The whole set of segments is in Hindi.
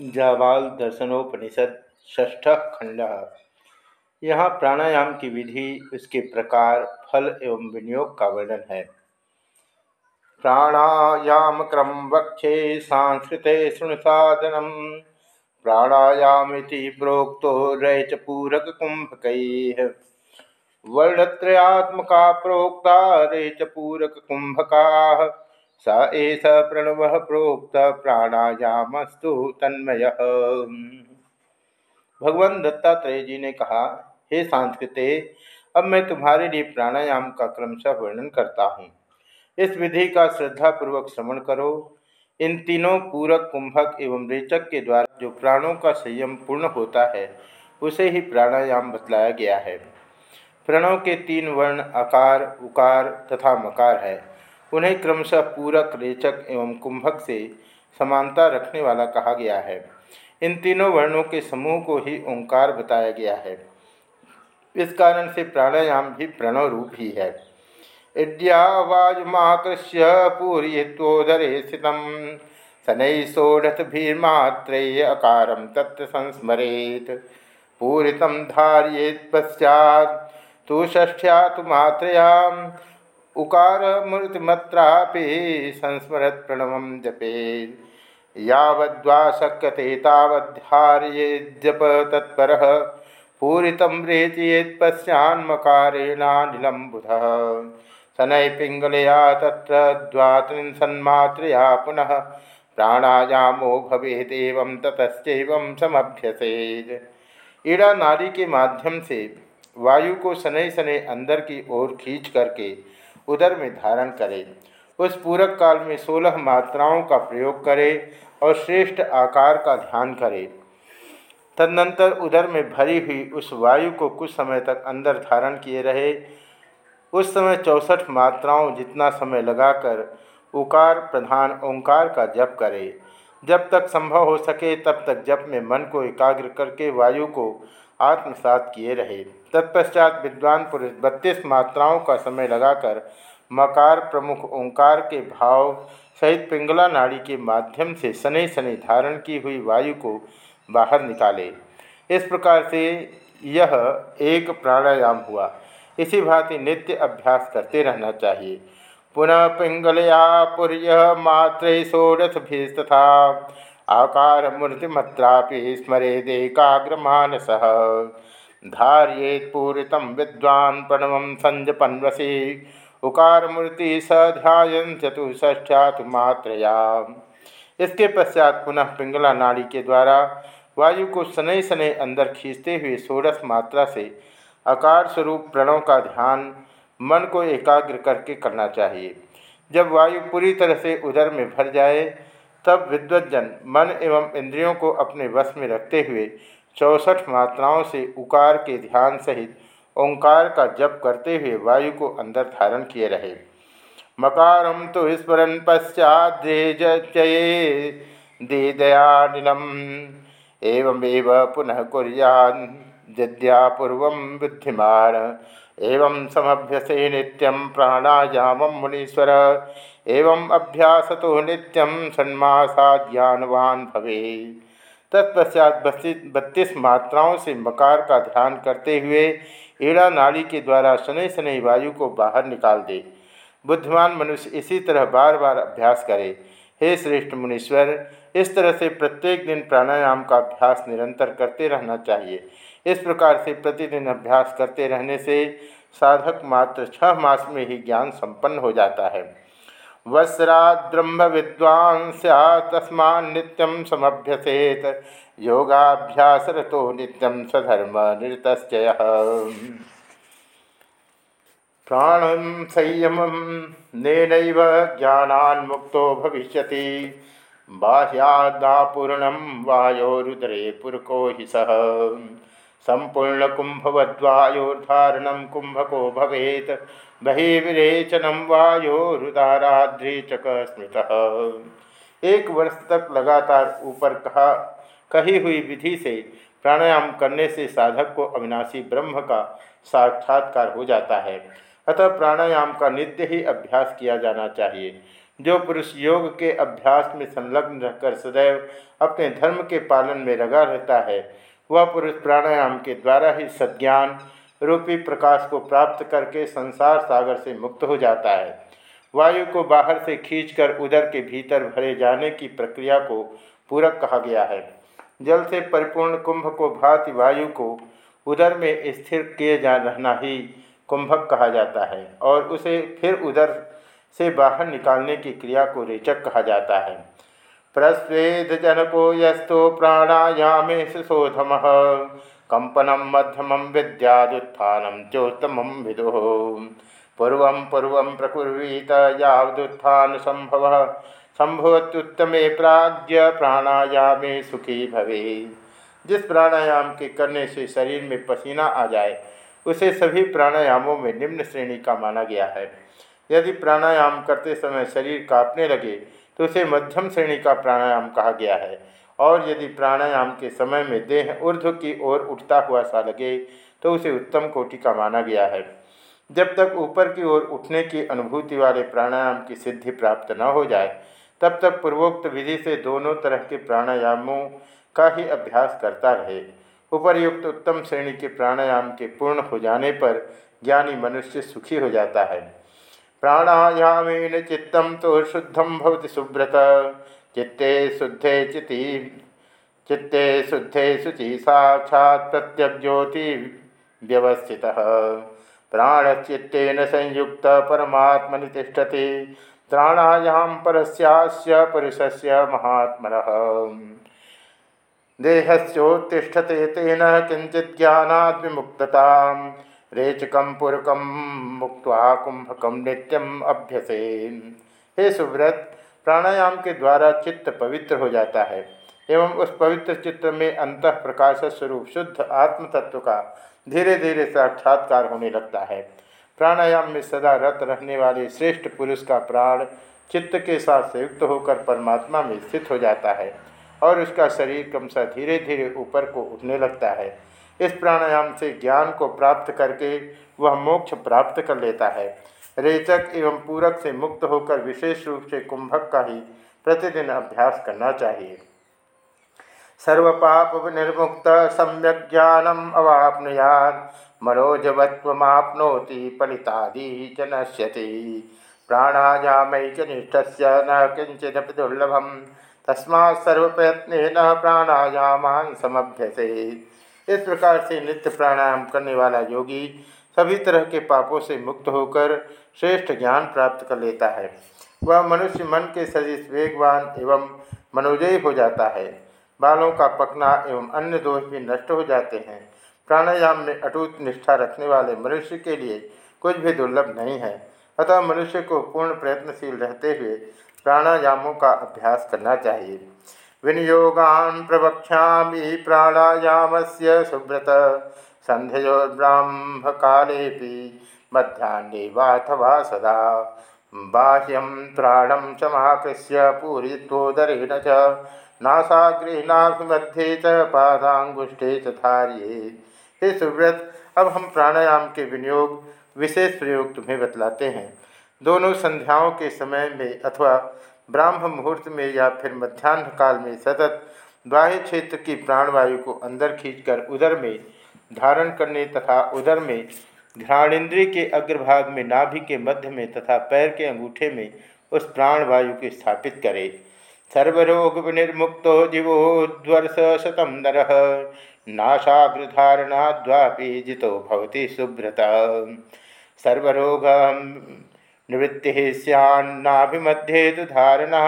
जावाल दर्शनोपनिषद ष्ठ खंड। यहाँ प्राणायाम की विधि, उसके प्रकार, फल एवं विनियोग का वर्णन है। प्राणायाम क्रम वक्षे सांस्कृत साधनम। प्राणायाम प्रोक्तो रैच पूरक कुंभक वर्णत्रयात्मका प्रोक्ता रेच पूरक कुंभका स एष प्रणव प्रोक्त प्राणायामस्तु तन्मय। भगवान दत्तात्रेय जी ने कहा, हे सांस्कृते, अब मैं तुम्हारे लिए प्राणायाम का क्रमशः वर्णन करता हूँ। इस विधि का श्रद्धापूर्वक श्रवण करो। इन तीनों पूरक, कुंभक एवं रेचक के द्वारा जो प्राणों का संयम पूर्ण होता है, उसे ही प्राणायाम बतलाया गया है। प्रणव के तीन वर्ण आकार, उकार तथा मकार है। उन्हें क्रमशः पूरक, रेचक एवं कुंभक से समानता रखने वाला कहा गया है। इन तीनों वर्णों के समूह को ही ओंकार बताया गया है। इस कारण से प्राणायाम भी प्रणव रूप ही है। इड्यावाजुमाकृष्य पूर्यत्वोदरे स्थित शनै षोडश भीमात्रेय अकारम तत्व संस्मरेत। पश्चात। तो ष्ठ्या तो उकार मूर्तिमत्रापि संस्मरत प्रणव जपे। यद्वा शक्यते तावध्यार्ये जप तत्पर। पूरित रेचयेत् पश्चान्मकारेणानिलं बुध शनै पिङ्गलया तत्र द्वात्रिंशन्मात्रया पुनः। प्राणायामो भवेदेवं ततश्चैवं समभ्यसेद ईड़ा नारी के माध्यम से वायु को शनै शनै अंदर की ओर खींच करके उदर में धारण करे। उस पूरक काल में सोलह मात्राओं का प्रयोग करे और श्रेष्ठ आकार का ध्यान करे। तदनंतर उदर में भरी हुई उस वायु को कुछ समय तक अंदर धारण किए रहे। उस समय चौसठ मात्राओं जितना समय लगाकर उकार, प्रधान ओंकार का जप करे। जब तक संभव हो सके तब तक जप में मन को एकाग्र करके वायु को आत्मसात किए रहे। तत्पश्चात विद्वान पुरुष बत्तीस मात्राओं का समय लगाकर मकार प्रमुख ओंकार के भाव सहित पिंगला नाड़ी के माध्यम से शनि शनि धारण की हुई वायु को बाहर निकाले। इस प्रकार से यह एक प्राणायाम हुआ। इसी भांति नित्य अभ्यास करते रहना चाहिए। पुनः पिंगलया पुर्य मात्र षोडश तथा आकार मूर्तिमत्रापि स्मरेदेकाग्र मानस धारियेत पूरित विद्वान प्रणव संजपन्वसी उकार मूर्ति स ध्यान चतुष्ठ्यात मात्रया। इसके पश्चात पुनः पिंगला नाड़ी के द्वारा वायु को शनै शनै अंदर खींचते हुए षोड़श मात्रा से आकार स्वरूप प्रणव का ध्यान मन को एकाग्र करके करना चाहिए। जब वायु पूरी तरह से उदर में भर जाए तब विद्वजन मन एवं इंद्रियों को अपने वश में रखते हुए चौसठ मात्राओं से उकार के ध्यान सहित ओंकार का जप करते हुए वायु को अंदर धारण किए रहे। मकारम तो स्मरण पश्चाद्रेजये दीदयानिलम एवमेव पुनः कुरिया पूर्व बुद्धिमान एवं समभ्यसे नित्यं प्राणायाम मुनीश्वर एवं अभ्यास तो नित्यम सन्मासाज्ञानवान भवे तत्पश्चात बत्तीस मात्राओं से मकार का ध्यान करते हुए ईड़ा नाड़ी के द्वारा शनि शनि वायु को बाहर निकाल दे। बुद्धिमान मनुष्य इसी तरह बार बार अभ्यास करे। हे श्रेष्ठ मुनीश्वर, इस तरह से प्रत्येक दिन प्राणायाम का अभ्यास निरंतर करते रहना चाहिए। इस प्रकार से प्रतिदिन अभ्यास करते रहने से साधक मात्र छह मास में ही ज्ञान संपन्न हो जाता है। वस्राद्रम्भ विद्वान तस्मा नित्यम समभ्यसेत। योगाभ्यास रतो नित्यम स्वधर्म निरतश्चय प्राण संयम नेन ज्ञानान्मुक्तो भविष्य बाह्यादापूर्ण वायोरुदरे पुरको हि सह संपूर्ण कुंभवद्वायोर्धारण कुंभको भवेत। बहिविरेचनम वायोरुदाराद्रीचक स्मृत एक वर्ष तक लगातार ऊपर कहा, कही हुई विधि से प्राणायाम करने से साधक को अविनाशी ब्रह्म का साक्षात्कार हो जाता है। अतः प्राणायाम का नित्य ही अभ्यास किया जाना चाहिए। जो पुरुष योग के अभ्यास में संलग्न रहकर सदैव अपने धर्म के पालन में लगा रहता है वह पुरुष प्राणायाम के द्वारा ही सज्ञान रूपी प्रकाश को प्राप्त करके संसार सागर से मुक्त हो जाता है। वायु को बाहर से खींचकर उदर के भीतर भरे जाने की प्रक्रिया को पूरक कहा गया है। जल से परिपूर्ण कुंभ को भांति वायु को उदर में स्थिर किए जा रहना ही कुंभक कहा जाता है और उसे फिर उदर से बाहर निकालने की क्रिया को रेचक कहा जाता है। प्रस्वेद जनको यस्तो प्राणायामे सुशोधम। कंपनम मध्यम विद्यादुत्थानम चोत्तम विदु। पूर्व पूर्व प्रकुर्वीत संभव। संभवत्युत्तमे प्राज्ञ प्राणायामे सुखी भवे जिस प्राणायाम के करने से शरीर में पसीना आ जाए, उसे सभी प्राणायामों में निम्न श्रेणी का माना गया है। यदि प्राणायाम करते समय शरीर कांपने लगे तो उसे मध्यम श्रेणी का प्राणायाम कहा गया है। और यदि प्राणायाम के समय में देह ऊर्ध्व की ओर उठता हुआ सा लगे तो उसे उत्तम कोटि का माना गया है। जब तक ऊपर की ओर उठने की अनुभूति वाले प्राणायाम की सिद्धि प्राप्त न हो जाए, तब तक पूर्वोक्त विधि से दोनों तरह के प्राणायामों का ही अभ्यास करता रहे। उपर्युक्त उत्तम श्रेणी के प्राणायाम के पूर्ण हो जाने पर ज्ञानी मनुष्य सुखी हो जाता है। प्राणायामेन चित्तम तो शुद्धम भवति सुब्रत चित्ते शुद्धे चिति, चित्ते शुद्धे शुचि साक्षात् प्रत्यज्योति व्यवस्थित। प्राणचित्तेन संयुक्त परमात्मनि तिष्ठति। प्राणायाम परस्यास्य पुरुषस्य महात्मनः। तेन किंचित ज्ञानाद विमुक्तता रेचकम पुरकम मुक्त कुंभकम नित्यम अभ्यसे। हे सुव्रत, प्राणायाम के द्वारा चित्त पवित्र हो जाता है एवं उस पवित्र चित्त में अंत प्रकाश स्वरूप शुद्ध आत्म तत्व का धीरे धीरे साक्षात्कार होने लगता है। प्राणायाम में सदा रत रहने वाले श्रेष्ठ पुरुष का प्राण चित्त के साथ संयुक्त होकर परमात्मा में स्थित हो जाता है और उसका शरीर क्रमशः धीरे धीरे ऊपर को उठने लगता है। इस प्राणायाम से ज्ञान को प्राप्त करके वह मोक्ष प्राप्त कर लेता है। रेचक एवं पूरक से मुक्त होकर विशेष रूप से कुंभक का ही प्रतिदिन अभ्यास करना चाहिए। सर्वपाप निर्मुक्त, सम्यक ज्ञानम अवापनुयाद मनोजवत्वमाप्नोति, फलितादि च नश्यति। प्राणायामैकनिष्ठ न किंचिदपि दुर्लभम तस्मा सर्वप्रयत्न प्राणायामान समभ्यसे। इस प्रकार से नित्य प्राणायाम करने वाला योगी सभी तरह के पापों से मुक्त होकर श्रेष्ठ ज्ञान प्राप्त कर लेता है। वह मनुष्य मन के सजिश वेगवान एवं मनोजयी हो जाता है। बालों का पकना एवं अन्य दोष भी नष्ट हो जाते हैं। प्राणायाम में अटूट निष्ठा रखने वाले मनुष्य के लिए कुछ भी दुर्लभ नहीं है। अतः मनुष्य को पूर्ण प्रयत्नशील रहते हुए प्राणायामों का अभ्यास करना चाहिए। विनियोगान प्रवक्षा प्राणायाम से सुब्रत संध्योब्राह्म काले वाथवा सदा। बाह्यम प्राणम चमाकृष्य पूरित्वोदरेण च। नासाग्रे च पादांगुष्ठे च धारिये। हे सुव्रत, अब हम प्राणायाम के विनियोग, विशेष प्रयोग तुम्हें बतलाते हैं। दोनों संध्याओं के समय में अथवा ब्राह्म मुहूर्त में या फिर मध्यान्ह काल में सतत बाह्य क्षेत्र की प्राणवायु को अंदर खींचकर उदर में धारण करने तथा उदर में घ्राणेन्द्रिय के अग्रभाग में नाभि के मध्य में तथा पैर के अंगूठे में उस प्राणवायु को स्थापित करे। सर्वरोग विनिर्मुक्तो जीवोद्वर्ष शतम नर नाशाग्रधारणाद्वापि जितो भवती सुभ्रता। सर्वरोग निवृत्ति सन्नाभिमध्ये तो धारणा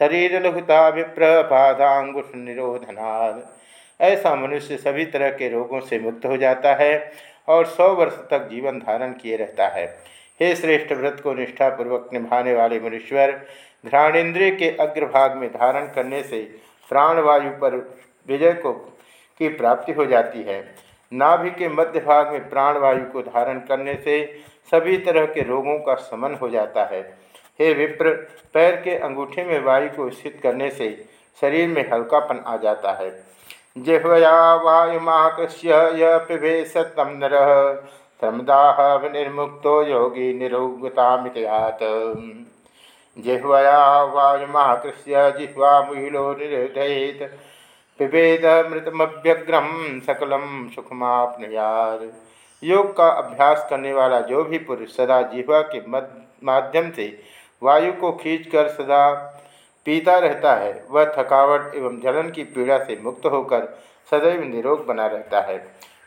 शरीर लघुता विप्रपादांगुष निरोधनाद ऐसा मनुष्य सभी तरह के रोगों से मुक्त हो जाता है और सौ वर्ष तक जीवन धारण किए रहता है। हे श्रेष्ठ व्रत को निष्ठापूर्वक निभाने वाले मनुष्वर घ्राणेन्द्रिय के अग्रभाग में धारण करने से प्राणवायु पर विजय को, की प्राप्ति हो जाती है। नाभि के मध्य भाग में प्राणवायु को धारण करने से सभी तरह के रोगों का समन हो जाता है। हे विप्र, पैर के अंगूठे में वायु को स्थित करने से शरीर में हल्कापन आ जाता है। जिह्वया वायुमाकृष्य य पिभे सतम नर श्रमदाह निर्मुक्तो योगी निरोगता जिह्वया वायुमाकृष्य जिह्वा मुहिलो निरोधयेत, पिबेद मृतमभ्यग्रम सकलम सुखमापनुयाद योग का अभ्यास करने वाला जो भी पुरुष सदा जिह्वा के माध्यम से वायु को खींचकर सदा पीता रहता है, वह थकावट एवं जलन की पीड़ा से मुक्त होकर सदैव निरोग बना रहता है।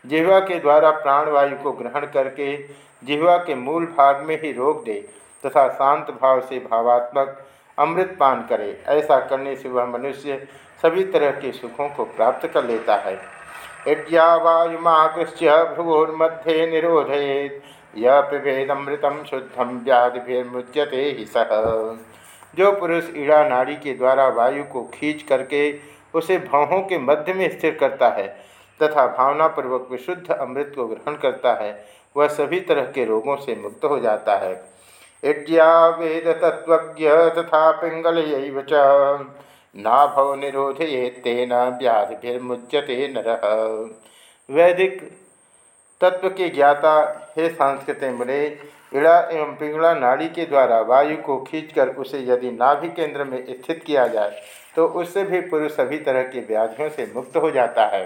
जिह्वा के द्वारा प्राणवायु को ग्रहण करके जिह्वा के मूल भाग में ही रोक दे तथा शांत भाव से भावात्मक अमृत पान करे, ऐसा करने से वह मनुष्य सभी तरह के सुखों को प्राप्त कर लेता है। यज्ञा वायुमाकृष्य भ्रुवोर्मध्ये निरोधेत यह पिभेदमृतम शुद्धम ही सह जो पुरुष ईड़ा नाड़ी के द्वारा वायु को खींच करके उसे भावों के मध्य में स्थिर करता है, तथा भावनापूर्वक विशुद्ध अमृत को ग्रहण करता है, वह सभी तरह के रोगों से मुक्त हो जाता है। इड्या वेद तत्व तथा पिंगल च। नाभव निरोध निरोधये तेन व्याधिर्मुच्यते नर। वैदिक तत्व के ज्ञाता हे सांस्कृत मुने, इड़ा एवं पिंगड़ा नाड़ी के द्वारा वायु को खींचकर उसे यदि नाभि केंद्र में स्थित किया जाए तो उससे भी पुरुष सभी तरह के व्याधियों से मुक्त हो जाता है।